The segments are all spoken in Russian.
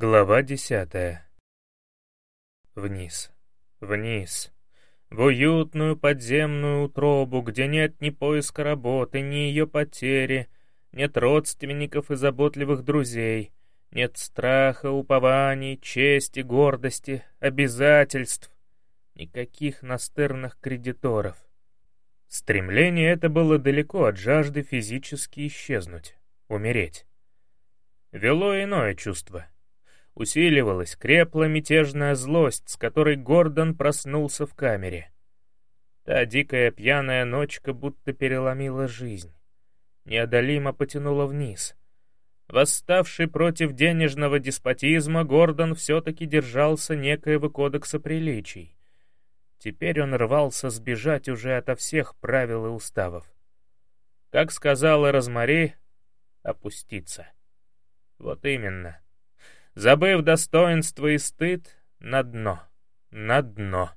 Глава десятая. Вниз, вниз, в уютную подземную утробу, где нет ни поиска работы, ни ее потери, нет родственников и заботливых друзей, нет страха, упований, чести, гордости, обязательств, никаких настырных кредиторов. Стремление это было далеко от жажды физически исчезнуть, умереть. Вело иное чувство — Усиливалась, крепла мятежная злость, с которой Гордон проснулся в камере. Та дикая пьяная ночка будто переломила жизнь. Неодолимо потянула вниз. Восставший против денежного деспотизма, Гордон все-таки держался некоего кодекса приличий. Теперь он рвался сбежать уже ото всех правил и уставов. Как сказала Розмари, опуститься. Вот именно — забыв достоинство и стыд, на дно, на дно.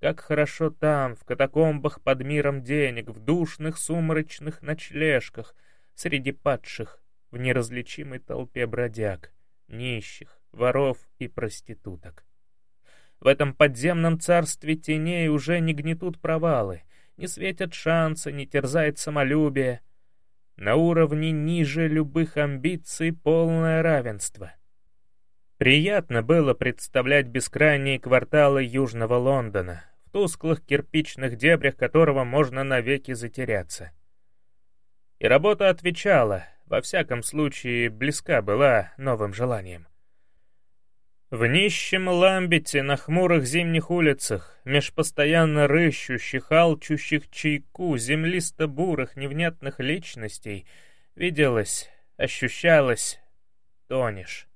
Как хорошо там, в катакомбах под миром денег, в душных сумрачных ночлежках, среди падших, в неразличимой толпе бродяг, нищих, воров и проституток. В этом подземном царстве теней уже не гнетут провалы, не светят шансы, не терзает самолюбие. На уровне ниже любых амбиций полное равенство — Приятно было представлять бескрайние кварталы Южного Лондона, в тусклых кирпичных дебрях которого можно навеки затеряться. И работа отвечала, во всяком случае, близка была новым желанием. В нищем ламбете на хмурых зимних улицах, меж постоянно рыщущих, алчущих чайку, землисто-бурых, невнятных личностей, виделось, ощущалось, тонешь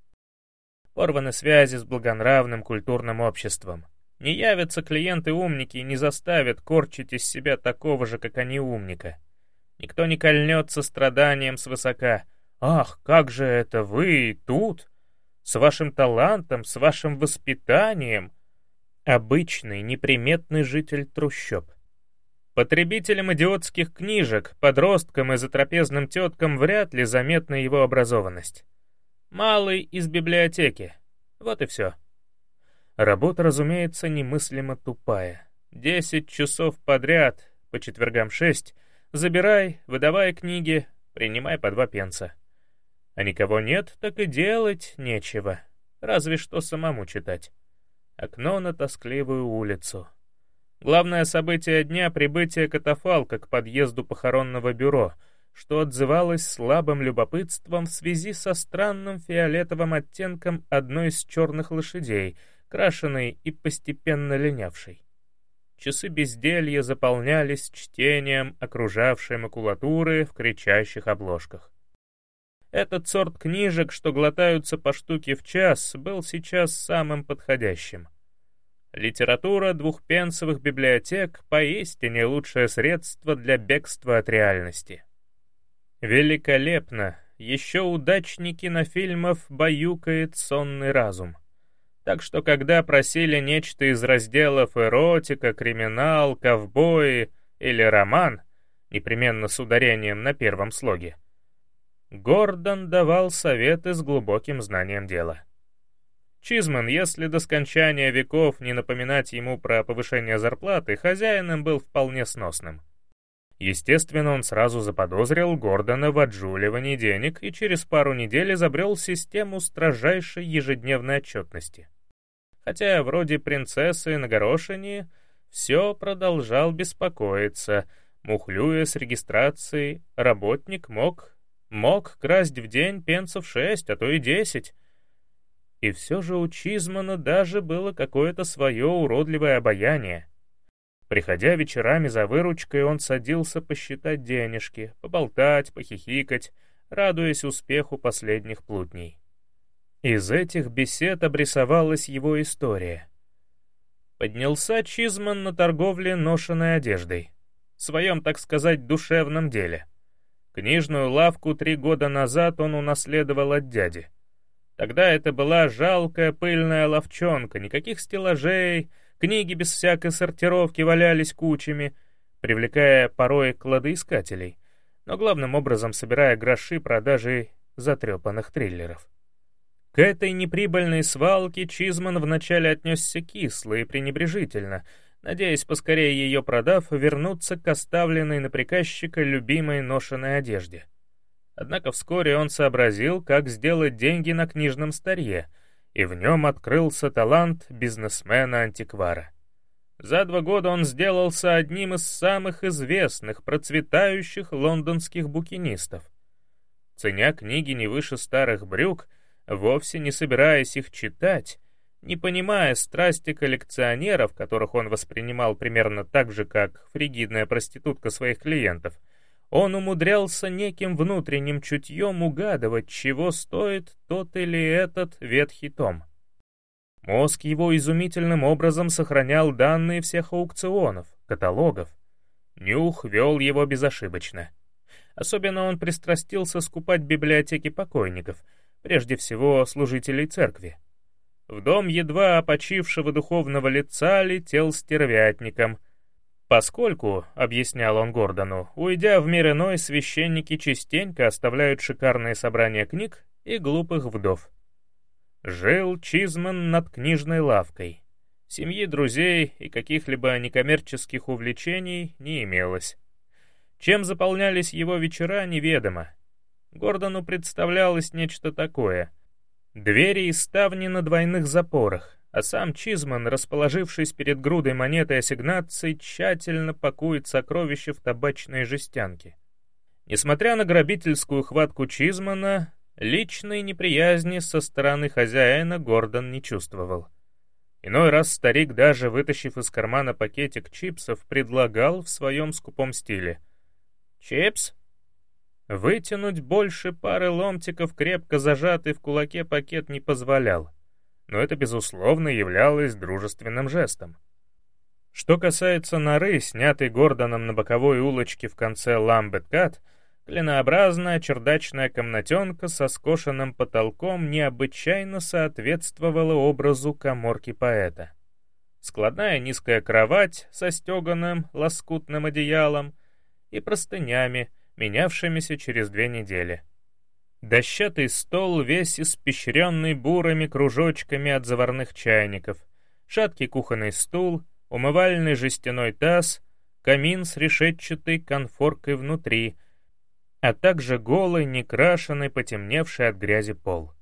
порваны связи с благонравным культурным обществом. Не явятся клиенты-умники и не заставят корчить из себя такого же, как они, умника. Никто не кольнется страданием свысока. «Ах, как же это вы тут? С вашим талантом, с вашим воспитанием!» Обычный, неприметный житель трущоб. Потребителям идиотских книжек, подросткам и затрапезным теткам вряд ли заметна его образованность. Малый из библиотеки. Вот и все. Работа, разумеется, немыслимо тупая. Десять часов подряд, по четвергам шесть, забирай, выдавай книги, принимай по два пенса. А никого нет, так и делать нечего. Разве что самому читать. Окно на тоскливую улицу. Главное событие дня — прибытие катафалка к подъезду похоронного бюро — что отзывалось слабым любопытством в связи со странным фиолетовым оттенком одной из черных лошадей, крашеной и постепенно линявшей. Часы безделья заполнялись чтением окружавшей макулатуры в кричащих обложках. Этот сорт книжек, что глотаются по штуке в час, был сейчас самым подходящим. Литература двухпенсовых библиотек — поистине лучшее средство для бегства от реальности. Великолепно! Еще удачники кинофильмов баюкает сонный разум. Так что когда просили нечто из разделов эротика, криминал, ковбои или роман, непременно с ударением на первом слоге, Гордон давал советы с глубоким знанием дела. Чизман, если до скончания веков не напоминать ему про повышение зарплаты, хозяином был вполне сносным. Естественно, он сразу заподозрил Гордона в отжуливании денег и через пару недель изобрел систему строжайшей ежедневной отчетности. Хотя вроде принцессы на горошине все продолжал беспокоиться, мухлюя с регистрацией, работник мог, мог красть в день пенсов шесть, а то и десять. И все же у Чизмана даже было какое-то свое уродливое обаяние — Приходя вечерами за выручкой, он садился посчитать денежки, поболтать, похихикать, радуясь успеху последних плутней. Из этих бесед обрисовалась его история. Поднялся Чизман на торговле ношенной одеждой, в своем, так сказать, душевном деле. Книжную лавку три года назад он унаследовал от дяди. Тогда это была жалкая пыльная ловчонка, никаких стеллажей, Книги без всякой сортировки валялись кучами, привлекая порой кладоискателей, но главным образом собирая гроши продажей затрепанных триллеров. К этой неприбыльной свалке Чизман вначале отнесся кисло и пренебрежительно, надеясь поскорее ее продав, вернуться к оставленной на приказчика любимой ношенной одежде. Однако вскоре он сообразил, как сделать деньги на книжном старье, и в нем открылся талант бизнесмена-антиквара. За два года он сделался одним из самых известных, процветающих лондонских букинистов. Ценя книги не выше старых брюк, вовсе не собираясь их читать, не понимая страсти коллекционеров, которых он воспринимал примерно так же, как фригидная проститутка своих клиентов, он умудрялся неким внутренним чутьем угадывать, чего стоит тот или этот ветхий том. Мозг его изумительным образом сохранял данные всех аукционов, каталогов. Нюх вел его безошибочно. Особенно он пристрастился скупать библиотеки покойников, прежде всего служителей церкви. В дом едва опочившего духовного лица летел стервятником, поскольку, — объяснял он Гордону, — уйдя в мир иной, священники частенько оставляют шикарные собрания книг и глупых вдов. Жил Чизман над книжной лавкой. Семьи, друзей и каких-либо некоммерческих увлечений не имелось. Чем заполнялись его вечера, неведомо. Гордону представлялось нечто такое. Двери и ставни на двойных запорах, а сам Чизман, расположившись перед грудой монеты ассигнаций, тщательно пакует сокровища в табачные жестянки. Несмотря на грабительскую хватку Чизмана, Личной неприязни со стороны хозяина Гордон не чувствовал. Иной раз старик, даже вытащив из кармана пакетик чипсов, предлагал в своем скупом стиле. «Чипс?» Вытянуть больше пары ломтиков, крепко зажатый в кулаке пакет, не позволял. Но это, безусловно, являлось дружественным жестом. Что касается норы, снятой Гордоном на боковой улочке в конце Ламбет-Кат, Клинообразная чердачная комнатенка со скошенным потолком необычайно соответствовала образу коморки поэта. Складная низкая кровать со стеганым лоскутным одеялом и простынями, менявшимися через две недели. Дощатый стол, весь испещренный бурыми кружочками от заварных чайников, шаткий кухонный стул, умывальный жестяной таз, камин с решетчатой конфоркой внутри — а также голый, некрашенный, потемневший от грязи пол.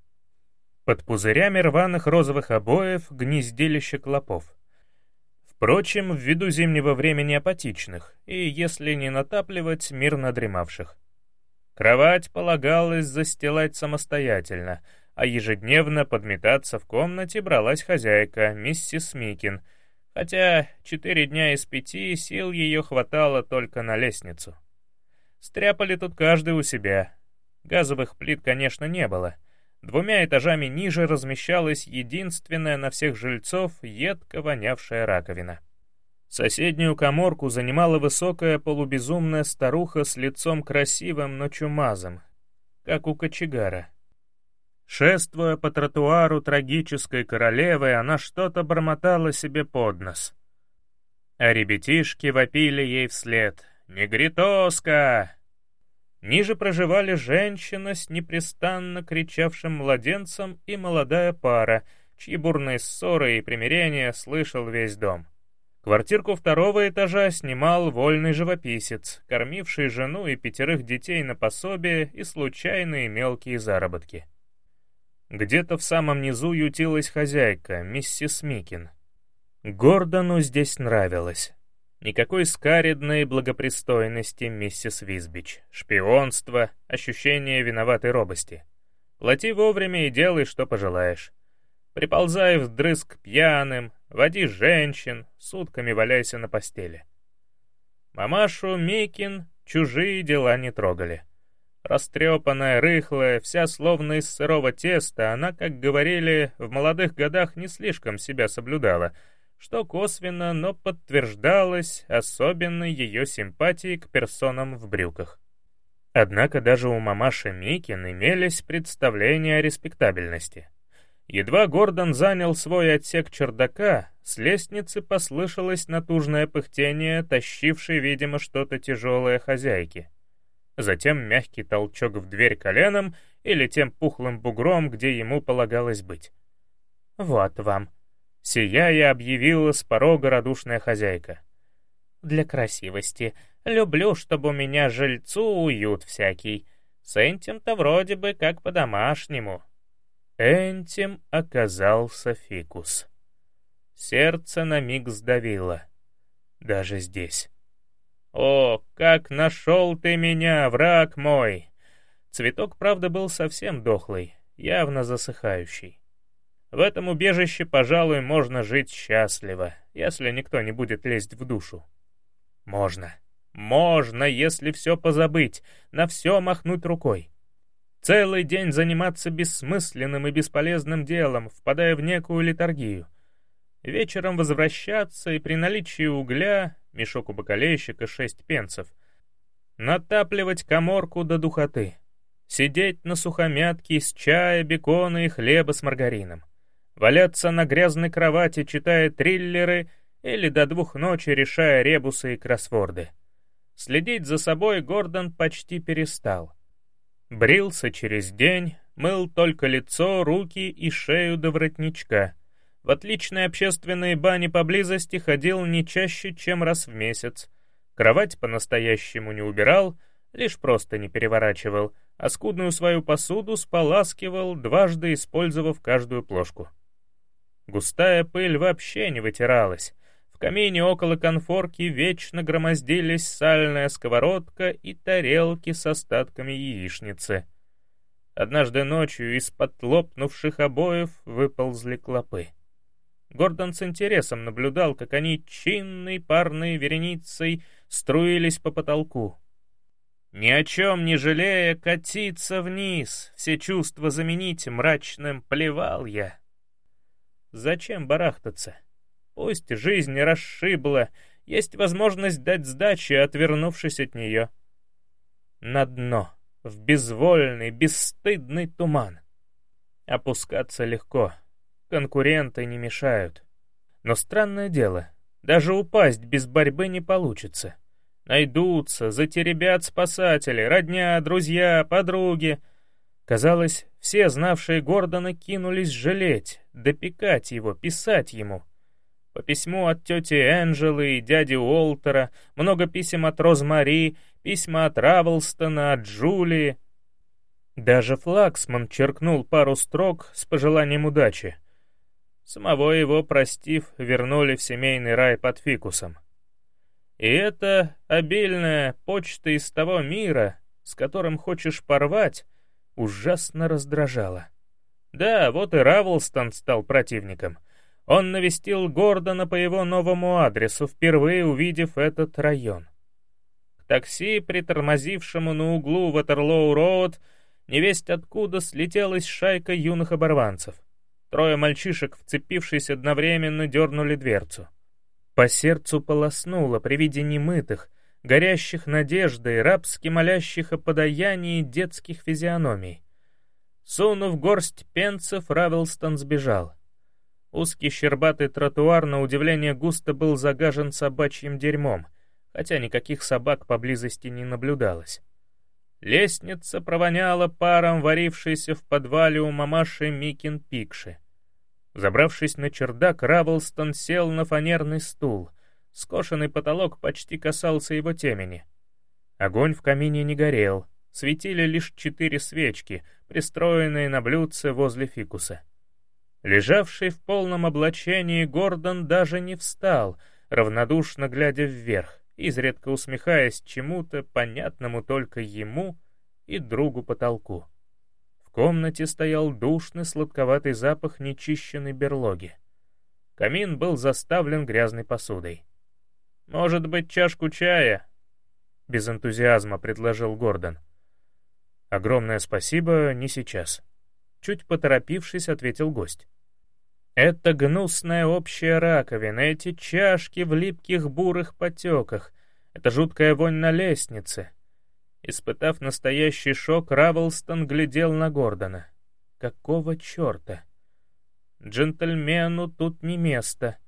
Под пузырями рваных розовых обоев гнездилище клопов. Впрочем, ввиду зимнего времени апатичных и, если не натапливать, мирно дремавших. Кровать полагалось застилать самостоятельно, а ежедневно подметаться в комнате бралась хозяйка, миссис Микин, хотя четыре дня из пяти сил ее хватало только на лестницу. Стряпали тут каждый у себя. Газовых плит, конечно, не было. Двумя этажами ниже размещалась единственная на всех жильцов едко вонявшая раковина. Соседнюю коморку занимала высокая полубезумная старуха с лицом красивым, но чумазом, как у кочегара. Шествуя по тротуару трагической королевы, она что-то бормотала себе под нос. А ребятишки вопили ей вслед — «Негритоска!» Ниже проживали женщина с непрестанно кричавшим младенцем и молодая пара, чьи бурные ссоры и примирения слышал весь дом. Квартирку второго этажа снимал вольный живописец, кормивший жену и пятерых детей на пособие и случайные мелкие заработки. Где-то в самом низу ютилась хозяйка, миссис Микин. Гордону здесь нравилось. Никакой скаридной благопристойности, миссис Визбич. Шпионство, ощущение виноватой робости. Плати вовремя и делай, что пожелаешь. Приползай вдрызг пьяным, води женщин, сутками валяйся на постели. Мамашу Микин чужие дела не трогали. Растрепанная, рыхлая, вся словно из сырого теста, она, как говорили, в молодых годах не слишком себя соблюдала — что косвенно, но подтверждалось особенной ее симпатией к персонам в брюках. Однако даже у мамаши Микин имелись представления о респектабельности. Едва Гордон занял свой отсек чердака, с лестницы послышалось натужное пыхтение, тащившей, видимо, что-то тяжелое хозяйки. Затем мягкий толчок в дверь коленом, или тем пухлым бугром, где ему полагалось быть. «Вот вам», — сияя объявила с порога радушная хозяйка. «Для красивости. Люблю, чтобы у меня жильцу уют всякий. С этим-то вроде бы как по-домашнему». Этим оказался фикус. Сердце на миг сдавило. Даже здесь. «О, как нашел ты меня, враг мой!» Цветок, правда, был совсем дохлый, явно засыхающий. В этом убежище, пожалуй, можно жить счастливо, если никто не будет лезть в душу. Можно. Можно, если все позабыть, на все махнуть рукой. Целый день заниматься бессмысленным и бесполезным делом, впадая в некую литургию. Вечером возвращаться и при наличии угля, мешок у бокалейщика шесть пенсов, натапливать коморку до духоты, сидеть на сухомятке из чая, бекона и хлеба с маргарином, валяться на грязной кровати, читая триллеры или до двух ночи решая ребусы и кроссворды. Следить за собой Гордон почти перестал. Брился через день, мыл только лицо, руки и шею до воротничка — в отличной общественной бане поблизости ходил не чаще, чем раз в месяц. Кровать по-настоящему не убирал, лишь просто не переворачивал, а скудную свою посуду споласкивал, дважды использовав каждую плошку. Густая пыль вообще не вытиралась. Камине около конфорки вечно громоздились сальная сковородка и тарелки с остатками яичницы. Однажды ночью из-под лопнувших обоев выползли клопы. Гордон с интересом наблюдал, как они чинной парной вереницей струились по потолку. Ни о чем не жалея катиться вниз, все чувства заменить мрачным плевал я. Зачем барахтаться? Пусть жизнь расшибла, есть возможность дать сдачи, отвернувшись от нее. На дно, в безвольный, бесстыдный туман. Опускаться легко, конкуренты не мешают. Но странное дело, даже упасть без борьбы не получится. Найдутся, затеребят спасатели, родня, друзья, подруги. Казалось, все, знавшие Гордона, кинулись жалеть, допекать его, писать ему. По письму от тети Энджелы и дяди Уолтера, много писем от Розмари, письма от Равелстона, от Джулии. Даже Флаксман черкнул пару строк с пожеланием удачи. Самого его, простив, вернули в семейный рай под фикусом. И это обильная почта из того мира, с которым хочешь порвать, ужасно раздражало. Да, вот и Равлстон стал противником. Он навестил Гордона по его новому адресу, впервые увидев этот район. К такси, притормозившему на углу Ватерлоу-Роуд, невесть откуда слетелась шайка юных оборванцев — Трое мальчишек, вцепившись одновременно, дернули дверцу. По сердцу полоснуло при виде немытых, горящих надеждой, рабски молящих о подаянии детских физиономий. Сунув горсть пенцев, Равелстон сбежал. Узкий щербатый тротуар, на удивление, густо был загажен собачьим дерьмом, хотя никаких собак поблизости не наблюдалось. Лестница провоняла паром, варившейся в подвале у мамаши Микин Пикши. Забравшись на чердак, Равлстон сел на фанерный стул. Скошенный потолок почти касался его темени. Огонь в камине не горел, светили лишь четыре свечки, пристроенные на блюдце возле фикуса. Лежавший в полном облачении Гордон даже не встал, равнодушно глядя вверх, изредка усмехаясь чему-то, понятному только ему и другу потолку комнате стоял душный сладковатый запах нечищенной берлоги. Камин был заставлен грязной посудой. «Может быть, чашку чая?» — без энтузиазма предложил Гордон. «Огромное спасибо, не сейчас», — чуть поторопившись, ответил гость. «Это гнусная общая раковина, эти чашки в липких бурых потеках, это жуткая вонь на лестнице, Испытав настоящий шок, Равелстон глядел на Гордона. Какого черта? Джентльмену тут не место.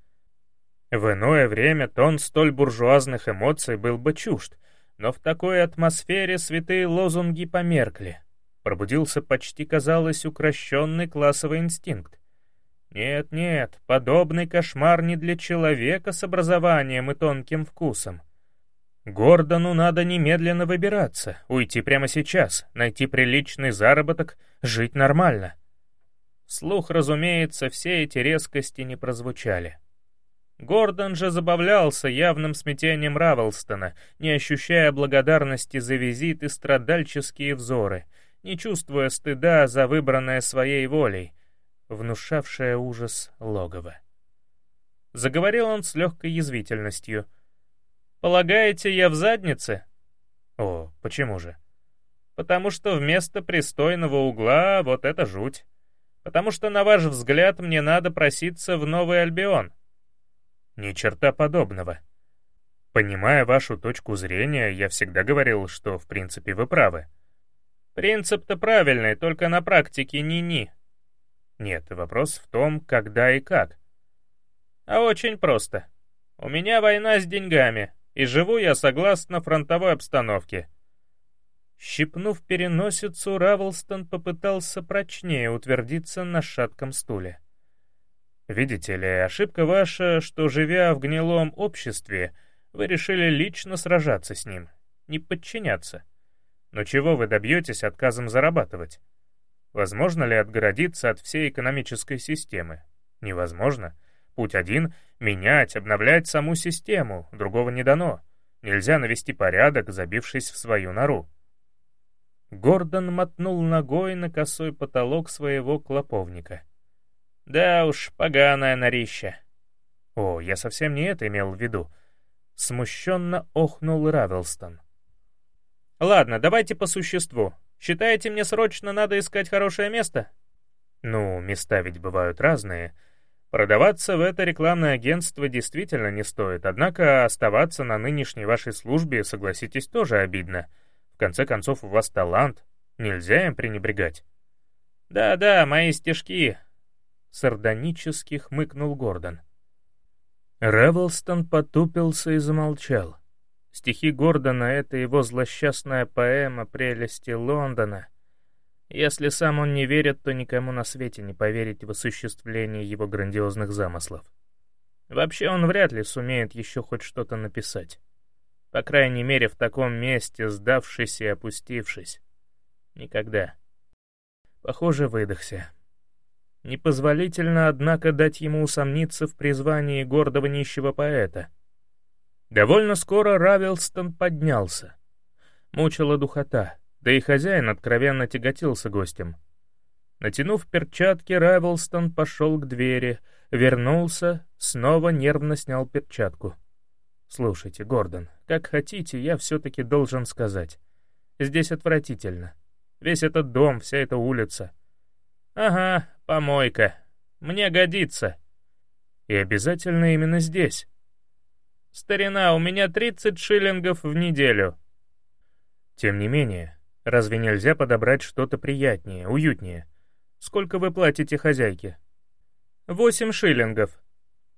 В иное время тон столь буржуазных эмоций был бы чужд, но в такой атмосфере святые лозунги померкли. Пробудился почти, казалось, укращенный классовый инстинкт. Нет-нет, подобный кошмар не для человека с образованием и тонким вкусом. Гордону надо немедленно выбираться, уйти прямо сейчас, найти приличный заработок, жить нормально. Слух, разумеется, все эти резкости не прозвучали. Гордон же забавлялся явным смятением Равелстона, не ощущая благодарности за визит и страдальческие взоры, не чувствуя стыда за выбранное своей волей, внушавшее ужас логово. Заговорил он с легкой язвительностью. «Полагаете, я в заднице?» «О, почему же?» «Потому что вместо пристойного угла вот это жуть. Потому что, на ваш взгляд, мне надо проситься в Новый Альбион». Ни черта подобного. Понимая вашу точку зрения, я всегда говорил, что в принципе вы правы. Принцип-то правильный, только на практике ни-ни. Нет, вопрос в том, когда и как. А очень просто. У меня война с деньгами, и живу я согласно фронтовой обстановке. Щипнув переносицу, Равлстон попытался прочнее утвердиться на шатком стуле. Видите ли, ошибка ваша, что, живя в гнилом обществе, вы решили лично сражаться с ним, не подчиняться. Но чего вы добьетесь отказом зарабатывать? Возможно ли отгородиться от всей экономической системы? Невозможно. Путь один — менять, обновлять саму систему, другого не дано. Нельзя навести порядок, забившись в свою нору. Гордон мотнул ногой на косой потолок своего клоповника — да уж, поганое норища. О, я совсем не это имел в виду. Смущенно охнул Равелстон. Ладно, давайте по существу. Считаете, мне срочно надо искать хорошее место? Ну, места ведь бывают разные. Продаваться в это рекламное агентство действительно не стоит, однако оставаться на нынешней вашей службе, согласитесь, тоже обидно. В конце концов, у вас талант, нельзя им пренебрегать. Да-да, мои стежки, сардонически хмыкнул Гордон. Ревелстон потупился и замолчал. Стихи Гордона — это его злосчастная поэма «Прелести Лондона». Если сам он не верит, то никому на свете не поверить в осуществление его грандиозных замыслов. Вообще он вряд ли сумеет еще хоть что-то написать. По крайней мере, в таком месте, сдавшись и опустившись. Никогда. Похоже, выдохся. Непозволительно, однако, дать ему усомниться в призвании гордого нищего поэта. Довольно скоро Равелстон поднялся. Мучила духота, да и хозяин откровенно тяготился гостем. Натянув перчатки, Равелстон пошел к двери, вернулся, снова нервно снял перчатку. «Слушайте, Гордон, как хотите, я все-таки должен сказать. Здесь отвратительно. Весь этот дом, вся эта улица. Ага, Помойка. Мне годится. И обязательно именно здесь. Старина, у меня 30 шиллингов в неделю. Тем не менее, разве нельзя подобрать что-то приятнее, уютнее? Сколько вы платите хозяйке? Восемь шиллингов.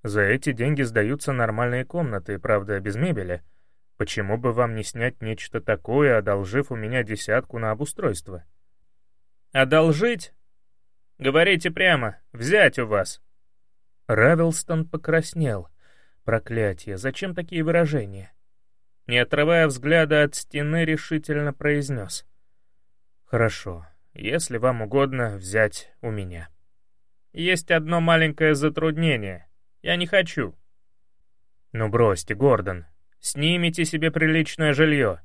За эти деньги сдаются нормальные комнаты, правда, без мебели. Почему бы вам не снять нечто такое, одолжив у меня десятку на обустройство? Одолжить? Говорите прямо, взять у вас». Равелстон покраснел. Проклятие, зачем такие выражения? Не отрывая взгляда от стены, решительно произнес. «Хорошо, если вам угодно взять у меня. Есть одно маленькое затруднение. Я не хочу». «Ну бросьте, Гордон, снимите себе приличное жилье.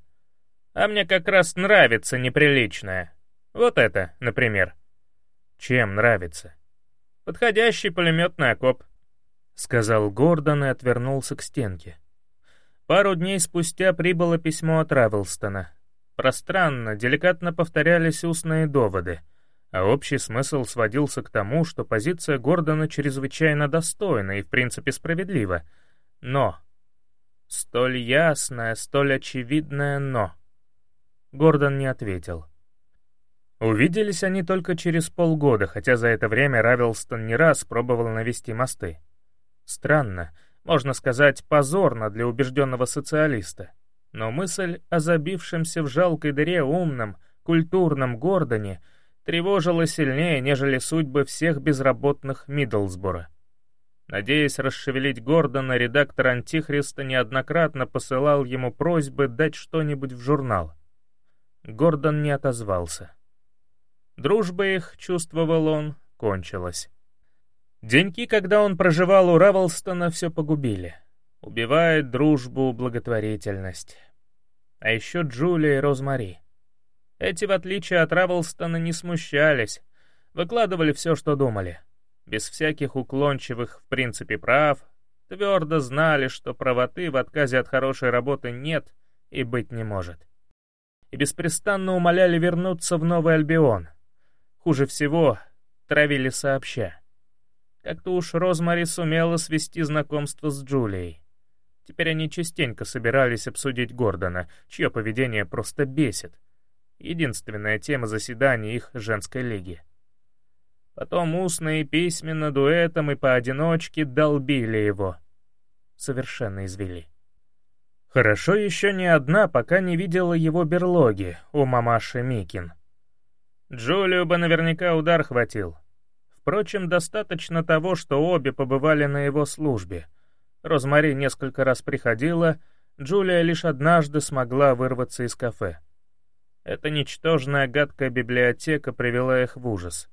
А мне как раз нравится неприличное. Вот это, например». Чем нравится? Подходящий пулеметный окоп, сказал Гордон и отвернулся к стенке. Пару дней спустя прибыло письмо от Равелстона. Пространно, деликатно повторялись устные доводы, а общий смысл сводился к тому, что позиция Гордона чрезвычайно достойна и в принципе справедлива. Но... Столь ясное, столь очевидное «но». Гордон не ответил. Увиделись они только через полгода, хотя за это время Равелстон не раз пробовал навести мосты. Странно, можно сказать, позорно для убежденного социалиста. Но мысль о забившемся в жалкой дыре умном, культурном Гордоне тревожила сильнее, нежели судьбы всех безработных Миддлсбора. Надеясь расшевелить Гордона, редактор «Антихриста» неоднократно посылал ему просьбы дать что-нибудь в журнал. Гордон не отозвался. Дружба их, чувствовал он, кончилась. Деньки, когда он проживал у Равелстона, все погубили. Убивает дружбу благотворительность. А еще Джулия и Розмари. Эти, в отличие от Равелстона, не смущались, выкладывали все, что думали. Без всяких уклончивых, в принципе, прав, твердо знали, что правоты в отказе от хорошей работы нет и быть не может. И беспрестанно умоляли вернуться в Новый Альбион. Хуже всего, травили сообща. Как-то уж Розмари сумела свести знакомство с Джулией. Теперь они частенько собирались обсудить Гордона, чье поведение просто бесит, единственная тема заседаний их женской лиги. Потом устно и письменно, дуэтом и поодиночке долбили его. Совершенно извели. Хорошо еще не одна, пока не видела его берлоги у мамаши Микин. Джулию бы наверняка удар хватил. Впрочем, достаточно того, что обе побывали на его службе. Розмари несколько раз приходила, Джулия лишь однажды смогла вырваться из кафе. Эта ничтожная гадкая библиотека привела их в ужас.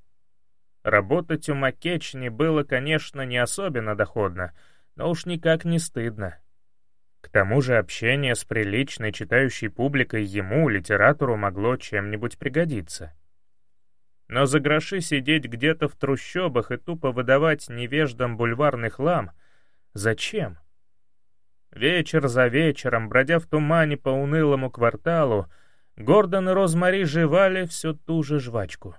Работать у Маккечни было, конечно, не особенно доходно, но уж никак не стыдно. К тому же общение с приличной читающей публикой ему, литературу, могло чем-нибудь пригодиться. Но за гроши сидеть где-то в трущобах и тупо выдавать невеждам бульварный хлам — зачем? Вечер за вечером, бродя в тумане по унылому кварталу, Гордон и Розмари жевали всю ту же жвачку.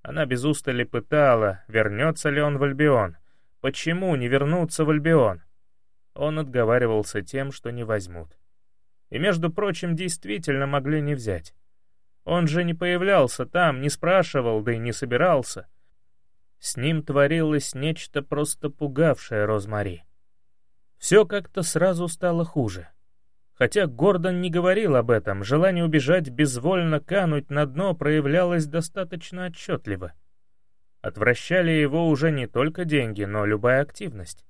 Она без устали пытала, вернется ли он в Альбион. Почему не вернуться в Альбион? Он отговаривался тем, что не возьмут. И, между прочим, действительно могли не взять. Он же не появлялся там, не спрашивал, да и не собирался. С ним творилось нечто просто пугавшее Розмари. Все как-то сразу стало хуже. Хотя Гордон не говорил об этом, желание убежать безвольно кануть на дно проявлялось достаточно отчетливо. Отвращали его уже не только деньги, но любая активность.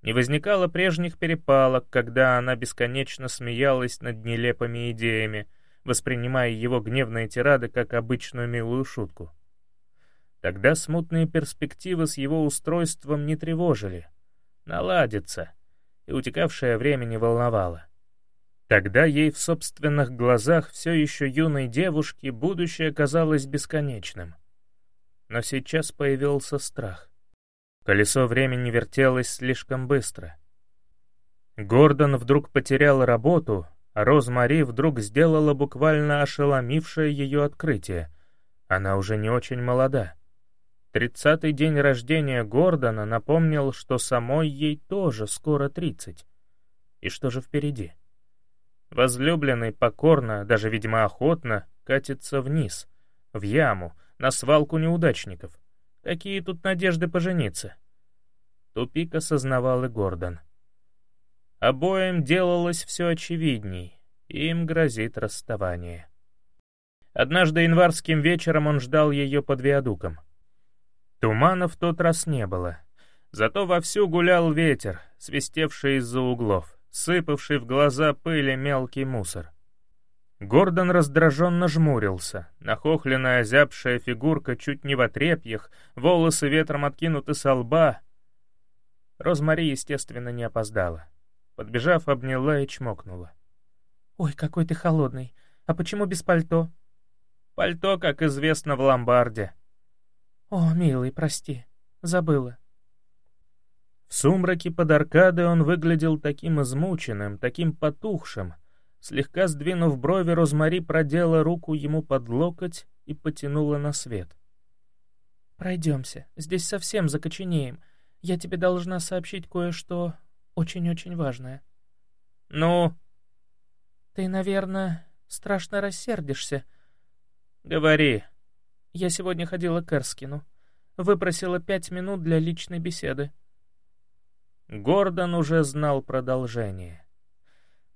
Не возникало прежних перепалок, когда она бесконечно смеялась над нелепыми идеями, воспринимая его гневные тирады как обычную милую шутку. Тогда смутные перспективы с его устройством не тревожили. Наладится, и утекавшее время не волновало. Тогда ей в собственных глазах все еще юной девушки будущее казалось бесконечным. Но сейчас появился страх. Колесо времени вертелось слишком быстро. Гордон вдруг потерял работу, Розмари вдруг сделала буквально ошеломившее ее открытие. Она уже не очень молода. Тридцатый день рождения Гордона напомнил, что самой ей тоже скоро тридцать. И что же впереди? Возлюбленный покорно, даже, видимо, охотно, катится вниз, в яму, на свалку неудачников. Какие тут надежды пожениться? Тупик осознавал и Гордон. Обоим делалось все очевидней, им грозит расставание. Однажды январским вечером он ждал ее под виадуком. Тумана в тот раз не было, зато вовсю гулял ветер, свистевший из-за углов сыпавший в глаза пыли мелкий мусор. Гордон раздраженно жмурился, нахохленная озябшая фигурка чуть не в отрепьях, волосы ветром откинуты со лба. Розмари, естественно, не опоздала. Подбежав, обняла и чмокнула. «Ой, какой ты холодный! А почему без пальто?» «Пальто, как известно, в ломбарде». «О, милый, прости, забыла». В сумраке под аркадой он выглядел таким измученным, таким потухшим. Слегка сдвинув брови, Розмари продела руку ему под локоть и потянула на свет. «Пройдемся, здесь совсем закоченеем. Я тебе должна сообщить кое-что очень-очень важное». «Ну?» «Ты, наверное, страшно рассердишься». «Говори». «Я сегодня ходила к Эрскину. Выпросила пять минут для личной беседы». Гордон уже знал продолжение.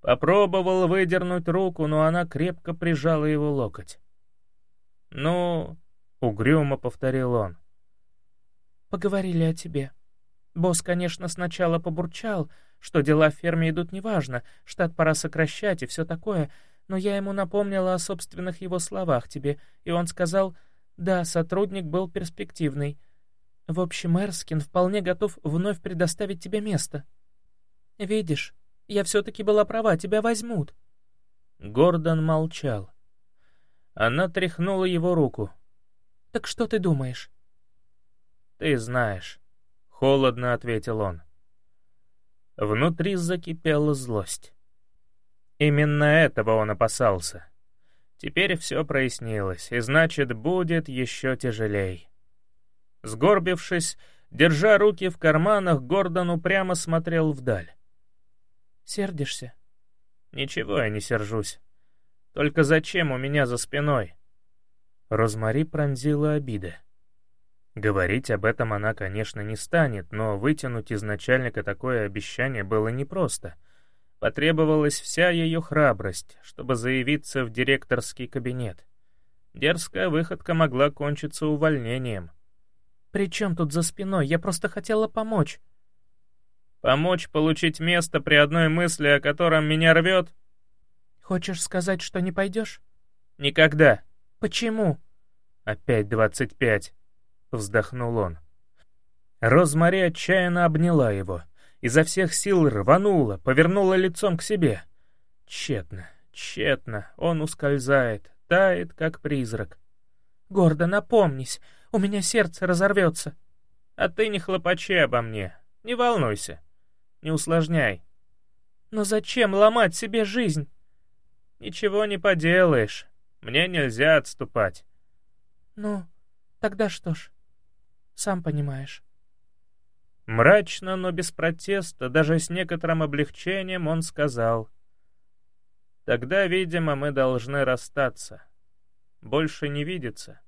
Попробовал выдернуть руку, но она крепко прижала его локоть. «Ну...» — угрюмо повторил он. «Поговорили о тебе. Босс, конечно, сначала побурчал, что дела в ферме идут неважно, штат пора сокращать и все такое, но я ему напомнила о собственных его словах тебе, и он сказал, да, сотрудник был перспективный. В общем, Эрскин вполне готов вновь предоставить тебе место. Видишь, я все-таки была права, тебя возьмут. Гордон молчал. Она тряхнула его руку. «Так что ты думаешь?» «Ты знаешь», — холодно ответил он. Внутри закипела злость. Именно этого он опасался. Теперь все прояснилось, и значит, будет еще тяжелей. Сгорбившись, держа руки в карманах, Гордон упрямо смотрел вдаль. «Сердишься?» «Ничего я не сержусь. Только зачем у меня за спиной?» Розмари пронзила обида. Говорить об этом она, конечно, не станет, но вытянуть из начальника такое обещание было непросто. Потребовалась вся ее храбрость, чтобы заявиться в директорский кабинет. Дерзкая выходка могла кончиться увольнением. «При чем тут за спиной? Я просто хотела помочь». «Помочь получить место при одной мысли, о котором меня рвет?» «Хочешь сказать, что не пойдешь?» «Никогда». «Почему?» «Опять двадцать пять», — вздохнул он. Розмари отчаянно обняла его, изо всех сил рванула, повернула лицом к себе. Тщетно, тщетно, он ускользает, тает, как призрак. «Гордо, напомнись, у меня сердце разорвется». «А ты не хлопачи обо мне, не волнуйся, не усложняй». «Но зачем ломать себе жизнь?» «Ничего не поделаешь, мне нельзя отступать». «Ну, тогда что ж, сам понимаешь». Мрачно, но без протеста, даже с некоторым облегчением он сказал. «Тогда, видимо, мы должны расстаться. Больше не видеться».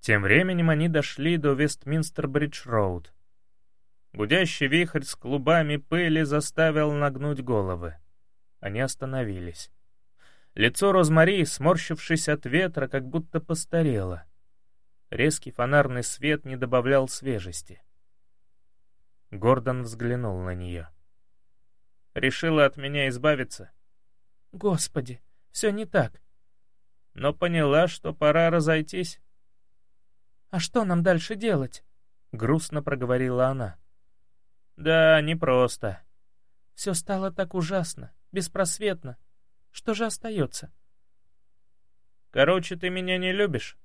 Тем временем они дошли до Вестминстер-Бридж-Роуд. Гудящий вихрь с клубами пыли заставил нагнуть головы. Они остановились. Лицо Розмари, сморщившись от ветра, как будто постарело. Резкий фонарный свет не добавлял свежести. Гордон взглянул на нее. «Решила от меня избавиться?» «Господи, все не так». «Но поняла, что пора разойтись». «А что нам дальше делать?» — грустно проговорила она. «Да, непросто». «Все стало так ужасно, беспросветно. Что же остается? Короче, ты меня не любишь?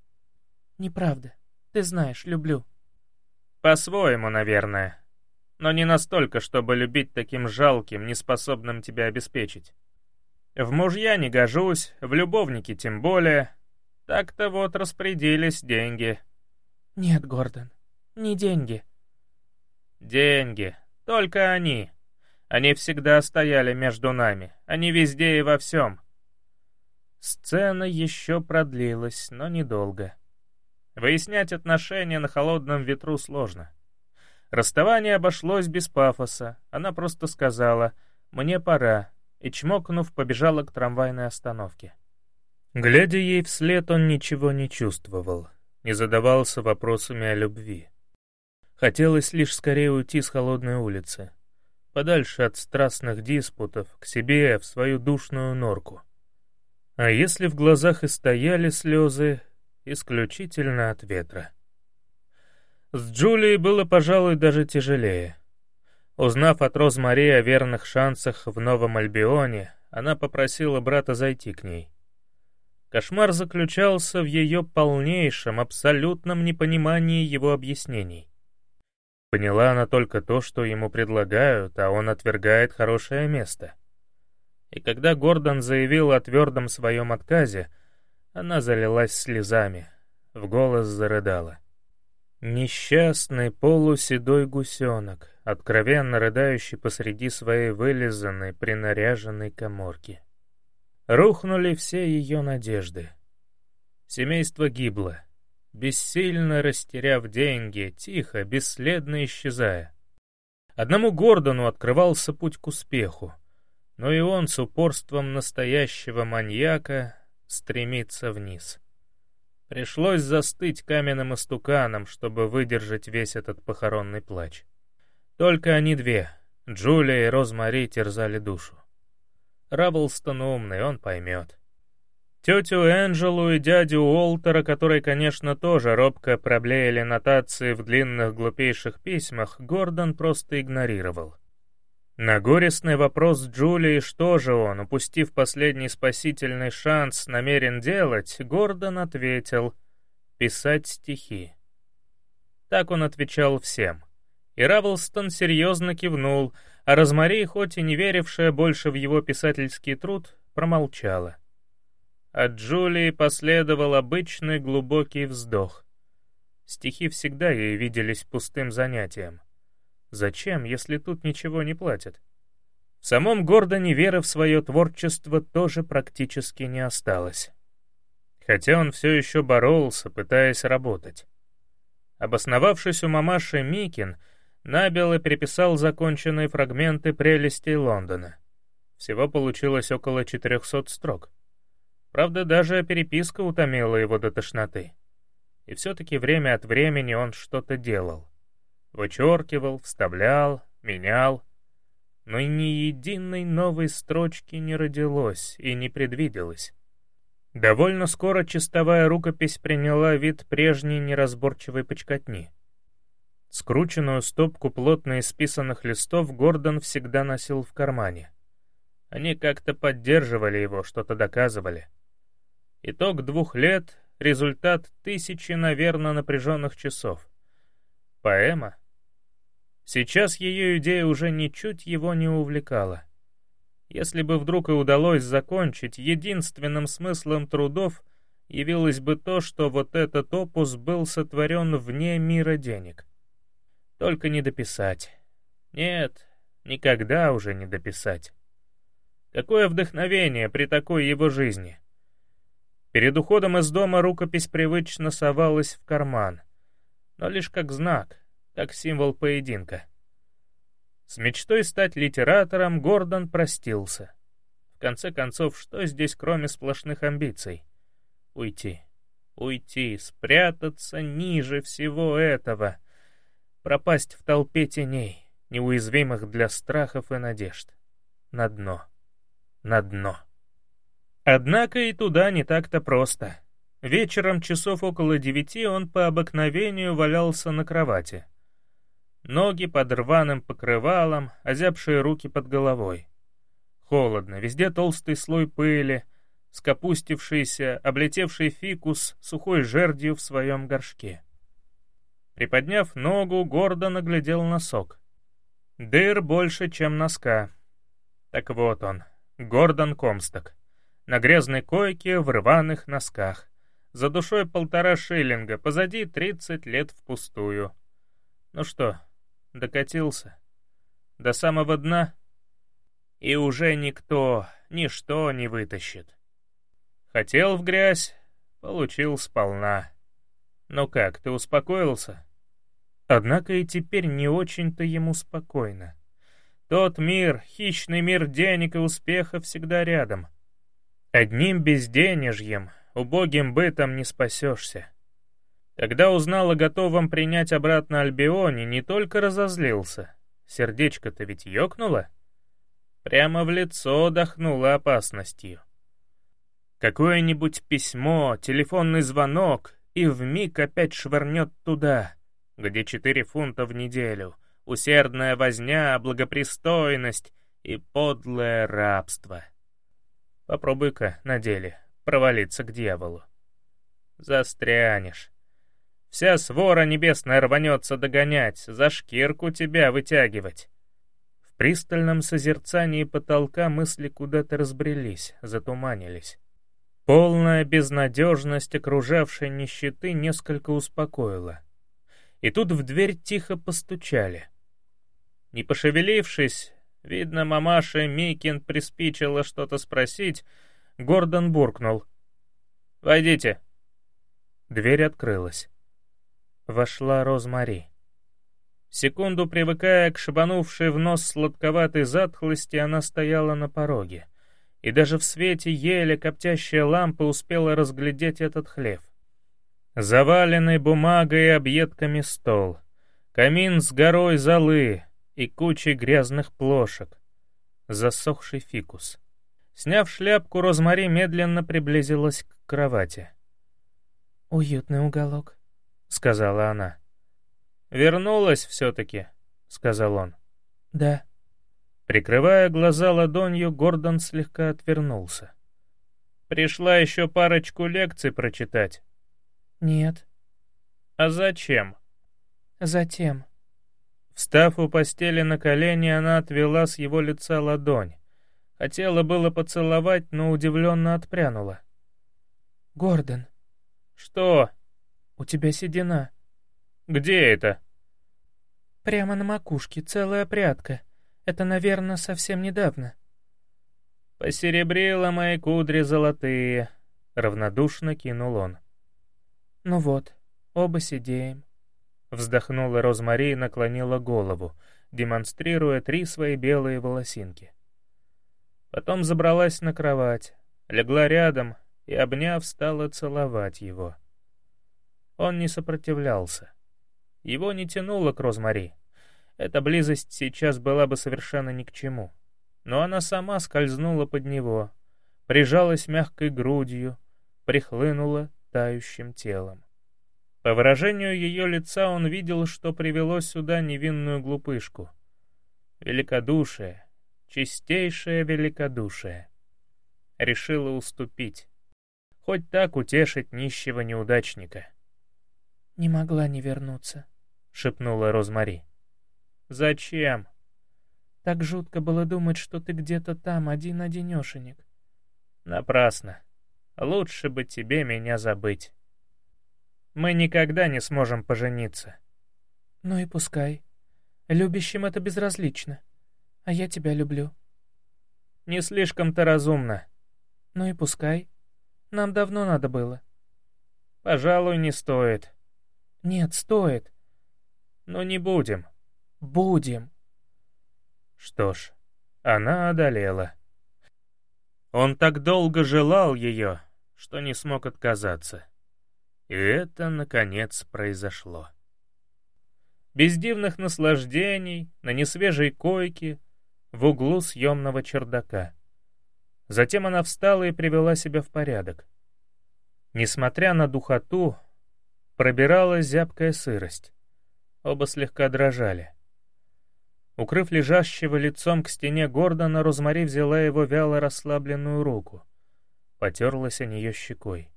Неправда. Ты знаешь, люблю. По-своему, наверное. Но не настолько, чтобы любить таким жалким, неспособным тебя обеспечить. В мужья не гожусь, в любовники тем более. Так-то вот распределились деньги. Нет, Гордон, не деньги. Деньги. Только они. Они всегда стояли между нами, они везде и во всем. Сцена еще продлилась, но недолго. Выяснять отношения на холодном ветру сложно. Расставание обошлось без пафоса, она просто сказала «мне пора», и, чмокнув, побежала к трамвайной остановке. Глядя ей вслед, он ничего не чувствовал, не задавался вопросами о любви. Хотелось лишь скорее уйти с холодной улицы, подальше от страстных диспутов, к себе, в свою душную норку. А если в глазах и стояли слезы, исключительно от ветра. С Джулией было, пожалуй, даже тяжелее. Узнав от Розмари о верных шансах в Новом Альбионе, она попросила брата зайти к ней. Кошмар заключался в ее полнейшем, абсолютном непонимании его объяснений. Поняла она только то, что ему предлагают, а он отвергает хорошее место. И когда Гордон заявил о твердом своем отказе, она залилась слезами, в голос зарыдала. Несчастный полуседой гусенок, откровенно рыдающий посреди своей вылизанной, принаряженной коморки. Рухнули все ее надежды. Семейство гибло, бессильно растеряв деньги, тихо, бесследно исчезая. Одному Гордону открывался путь к успеху, но и он с упорством настоящего маньяка стремится вниз. Пришлось застыть каменным истуканом, чтобы выдержать весь этот похоронный плач. Только они две, Джулия и Розмари, терзали душу. Равлстон умный, он поймет. Тетю Энджелу и дядю Уолтера, которые, конечно, тоже робко проблеяли нотации в длинных глупейших письмах, Гордон просто игнорировал. На горестный вопрос Джулии, что же он, упустив последний спасительный шанс, намерен делать, Гордон ответил «писать стихи». Так он отвечал всем. И Равлстон серьезно кивнул, а Розмари, хоть и не верившая больше в его писательский труд, промолчала. От Джулии последовал обычный глубокий вздох. Стихи всегда ей виделись пустым занятием. Зачем, если тут ничего не платят? В самом Гордоне веры в свое творчество тоже практически не осталось. Хотя он все еще боролся, пытаясь работать. Обосновавшись у мамаши Микин, набело переписал законченные фрагменты прелестей Лондона. Всего получилось около 400 строк. Правда, даже переписка утомила его до тошноты. И все-таки время от времени он что-то делал. Вычеркивал, вставлял, менял. Но ни единой новой строчки не родилось и не предвиделось. Довольно скоро чистовая рукопись приняла вид прежней неразборчивой почкотни. Скрученную стопку плотно исписанных листов Гордон всегда носил в кармане. Они как-то поддерживали его, что-то доказывали. Итог двух лет — результат тысячи, наверное, напряженных часов. Поэма? Сейчас ее идея уже ничуть его не увлекала. Если бы вдруг и удалось закончить, единственным смыслом трудов явилось бы то, что вот этот опус был сотворен вне мира денег. Только не дописать. Нет, никогда уже не дописать. Какое вдохновение при такой его жизни. Перед уходом из дома рукопись привычно совалась в карман, но лишь как знак, как символ поединка. С мечтой стать литератором Гордон простился. В конце концов, что здесь кроме сплошных амбиций? Уйти. Уйти, спрятаться ниже всего этого. Пропасть в толпе теней, неуязвимых для страхов и надежд. На дно. На дно. Однако и туда не так-то просто. Вечером часов около девяти он по обыкновению валялся на кровати. Ноги под рваным покрывалом, озябшие руки под головой. Холодно, везде толстый слой пыли, скопустившийся, облетевший фикус сухой жердью в своем горшке. Приподняв ногу, гордо наглядел носок. Дыр больше, чем носка. Так вот он, Гордон Комсток на грязной койке в рваных носках. За душой полтора шиллинга, позади тридцать лет впустую. Ну что, докатился? До самого дна? И уже никто, ничто не вытащит. Хотел в грязь, получил сполна. Ну как, ты успокоился? Однако и теперь не очень-то ему спокойно. Тот мир, хищный мир денег и успеха всегда рядом. Одним безденежьем, убогим бытом не спасешься. Когда узнал о готовом принять обратно Альбионе, не только разозлился. Сердечко-то ведь ёкнуло. Прямо в лицо дохнуло опасностью. Какое-нибудь письмо, телефонный звонок, и вмиг опять швырнет туда, где четыре фунта в неделю, усердная возня, благопристойность и подлое рабство. Попробуй-ка на деле провалиться к дьяволу. Застрянешь. Вся свора небесная рванется догонять, за шкирку тебя вытягивать. В пристальном созерцании потолка мысли куда-то разбрелись, затуманились. Полная безнадежность окружавшей нищеты несколько успокоила. И тут в дверь тихо постучали. Не пошевелившись, Видно, мамаша Микин приспичила что-то спросить. Гордон буркнул. «Войдите». Дверь открылась. Вошла Розмари. Секунду привыкая к шибанувшей в нос сладковатой затхлости, она стояла на пороге. И даже в свете еле коптящая лампа успела разглядеть этот хлев. Заваленный бумагой и объедками стол, камин с горой золы и кучей грязных плошек, засохший фикус. Сняв шляпку, Розмари медленно приблизилась к кровати. «Уютный уголок», — сказала она. «Вернулась все-таки», — сказал он. «Да». Прикрывая глаза ладонью, Гордон слегка отвернулся. «Пришла еще парочку лекций прочитать». «Нет». «А зачем?» «Затем». Встав у постели на колени, она отвела с его лица ладонь. Хотела было поцеловать, но удивленно отпрянула. «Гордон». «Что?» «У тебя седина». «Где это?» «Прямо на макушке, целая прядка. Это, наверное, совсем недавно». «Посеребрила мои кудри золотые», — равнодушно кинул он. «Ну вот, оба сидеем». Вздохнула Розмари и наклонила голову, демонстрируя три свои белые волосинки. Потом забралась на кровать, легла рядом и, обняв, стала целовать его. Он не сопротивлялся. Его не тянуло к Розмари. Эта близость сейчас была бы совершенно ни к чему. Но она сама скользнула под него, прижалась мягкой грудью, прихлынула тающим телом. По выражению ее лица он видел, что привело сюда невинную глупышку. Великодушие, чистейшее великодушие. Решила уступить. Хоть так утешить нищего неудачника. «Не могла не вернуться», — шепнула Розмари. «Зачем?» «Так жутко было думать, что ты где-то там, один-одинешенек». «Напрасно. Лучше бы тебе меня забыть. Мы никогда не сможем пожениться». «Ну и пускай. Любящим это безразлично. А я тебя люблю». «Не слишком-то разумно». «Ну и пускай. Нам давно надо было». «Пожалуй, не стоит». «Нет, стоит». «Но не будем». «Будем». Что ж, она одолела. Он так долго желал ее, что не смог отказаться. И это, наконец, произошло. Без дивных наслаждений, на несвежей койке, в углу съемного чердака. Затем она встала и привела себя в порядок. Несмотря на духоту, пробирала зябкая сырость. Оба слегка дрожали. Укрыв лежащего лицом к стене Гордона, Розмари взяла его вяло расслабленную руку. Потерлась о нее щекой.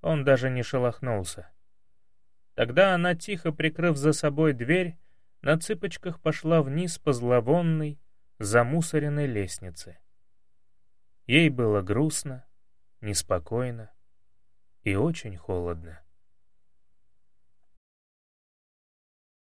Он даже не шелохнулся. Тогда она, тихо прикрыв за собой дверь, на цыпочках пошла вниз по зловонной, замусоренной лестнице. Ей было грустно, неспокойно и очень холодно.